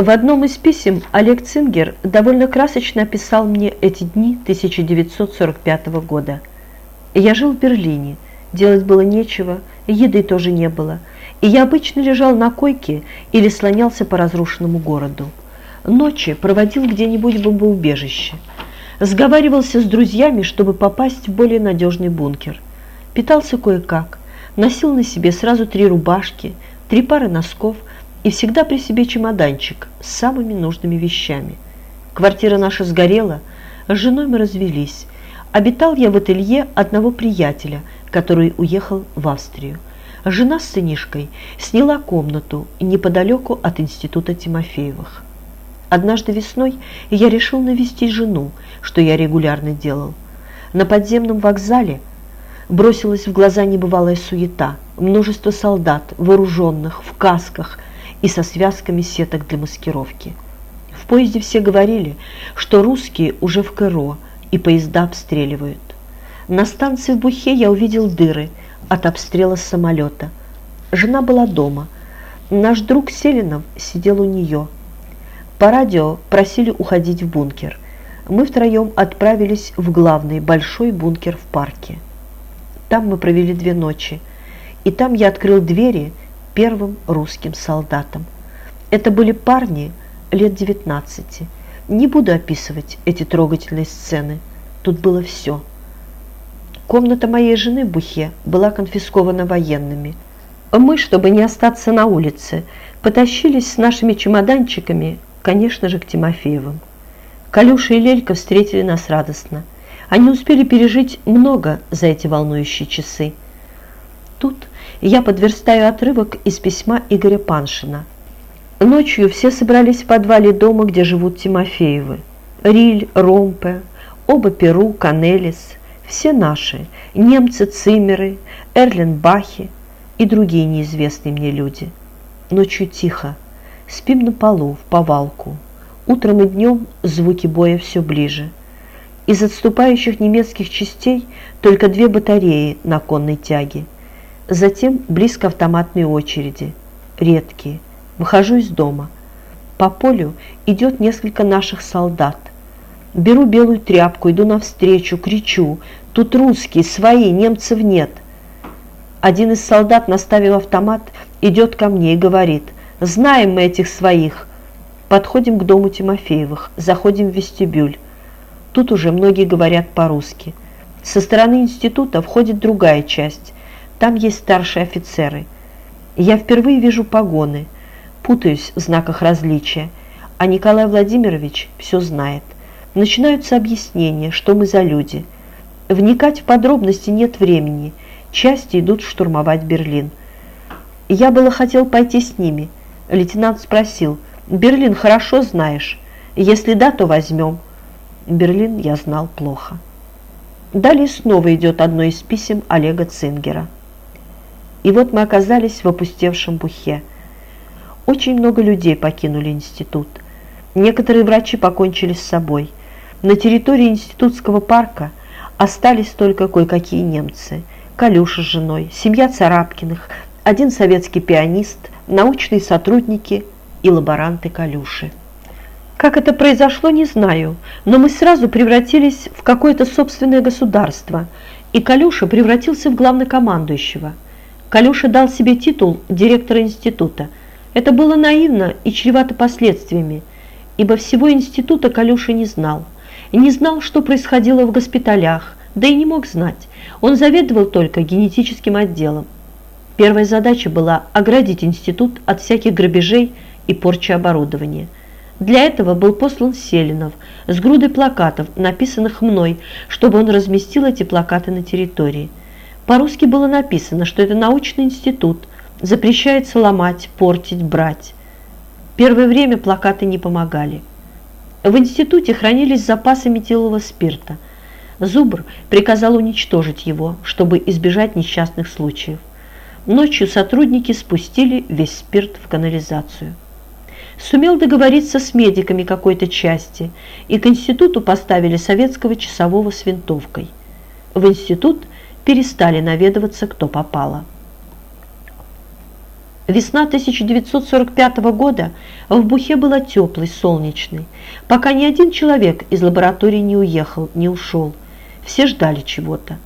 В одном из писем Олег Цингер довольно красочно описал мне эти дни 1945 года. Я жил в Берлине, делать было нечего, еды тоже не было, и я обычно лежал на койке или слонялся по разрушенному городу. Ночи проводил где-нибудь в бомбоубежище. Сговаривался с друзьями, чтобы попасть в более надежный бункер. Питался кое-как, носил на себе сразу три рубашки, три пары носков – и всегда при себе чемоданчик с самыми нужными вещами. Квартира наша сгорела, с женой мы развелись. Обитал я в ателье одного приятеля, который уехал в Австрию. Жена с сынишкой сняла комнату неподалеку от института Тимофеевых. Однажды весной я решил навестить жену, что я регулярно делал. На подземном вокзале бросилась в глаза небывалая суета. Множество солдат, вооруженных, в касках – и со связками сеток для маскировки. В поезде все говорили, что русские уже в КРО и поезда обстреливают. На станции в Бухе я увидел дыры от обстрела самолета. Жена была дома. Наш друг Селинов сидел у нее. По радио просили уходить в бункер. Мы втроем отправились в главный большой бункер в парке. Там мы провели две ночи. И там я открыл двери первым русским солдатам. Это были парни лет 19. Не буду описывать эти трогательные сцены. Тут было все. Комната моей жены в Бухе была конфискована военными. Мы, чтобы не остаться на улице, потащились с нашими чемоданчиками, конечно же, к Тимофеевым. Калюша и Лелька встретили нас радостно. Они успели пережить много за эти волнующие часы. Тут я подверстаю отрывок из письма Игоря Паншина. Ночью все собрались в подвале дома, где живут Тимофеевы. Риль, Ромпе, оба Перу, Канелис, все наши, немцы, Цимеры, Эрленбахи и другие неизвестные мне люди. Ночью тихо, спим на полу, в повалку. Утром и днем звуки боя все ближе. Из отступающих немецких частей только две батареи на конной тяге – Затем близко автоматные очереди, редкие. Выхожу из дома. По полю идет несколько наших солдат. Беру белую тряпку, иду навстречу, кричу. Тут русские, свои, немцев нет. Один из солдат, наставив автомат, идет ко мне и говорит, знаем мы этих своих. Подходим к дому Тимофеевых, заходим в вестибюль. Тут уже многие говорят по-русски. Со стороны института входит другая часть. Там есть старшие офицеры. Я впервые вижу погоны, путаюсь в знаках различия, а Николай Владимирович все знает. Начинаются объяснения, что мы за люди. Вникать в подробности нет времени. Части идут штурмовать Берлин. Я было хотел пойти с ними. Лейтенант спросил, «Берлин хорошо знаешь? Если да, то возьмем». Берлин я знал плохо. Далее снова идет одно из писем Олега Цингера. И вот мы оказались в опустевшем бухе. Очень много людей покинули институт. Некоторые врачи покончили с собой. На территории институтского парка остались только кое-какие немцы. Калюша с женой, семья Царапкиных, один советский пианист, научные сотрудники и лаборанты Калюши. Как это произошло, не знаю, но мы сразу превратились в какое-то собственное государство, и Калюша превратился в главнокомандующего – Калюша дал себе титул директора института. Это было наивно и чревато последствиями, ибо всего института Калюша не знал. И не знал, что происходило в госпиталях, да и не мог знать. Он заведовал только генетическим отделом. Первая задача была оградить институт от всяких грабежей и порчи оборудования. Для этого был послан Селинов с грудой плакатов, написанных мной, чтобы он разместил эти плакаты на территории. По-русски было написано, что это научный институт, запрещается ломать, портить, брать. Первое время плакаты не помогали. В институте хранились запасы метилового спирта. Зубр приказал уничтожить его, чтобы избежать несчастных случаев. Ночью сотрудники спустили весь спирт в канализацию. Сумел договориться с медиками какой-то части, и к институту поставили советского часового с винтовкой. В институт перестали наведываться кто попало. Весна 1945 года в Бухе была теплой, солнечной, пока ни один человек из лаборатории не уехал, не ушел. Все ждали чего-то.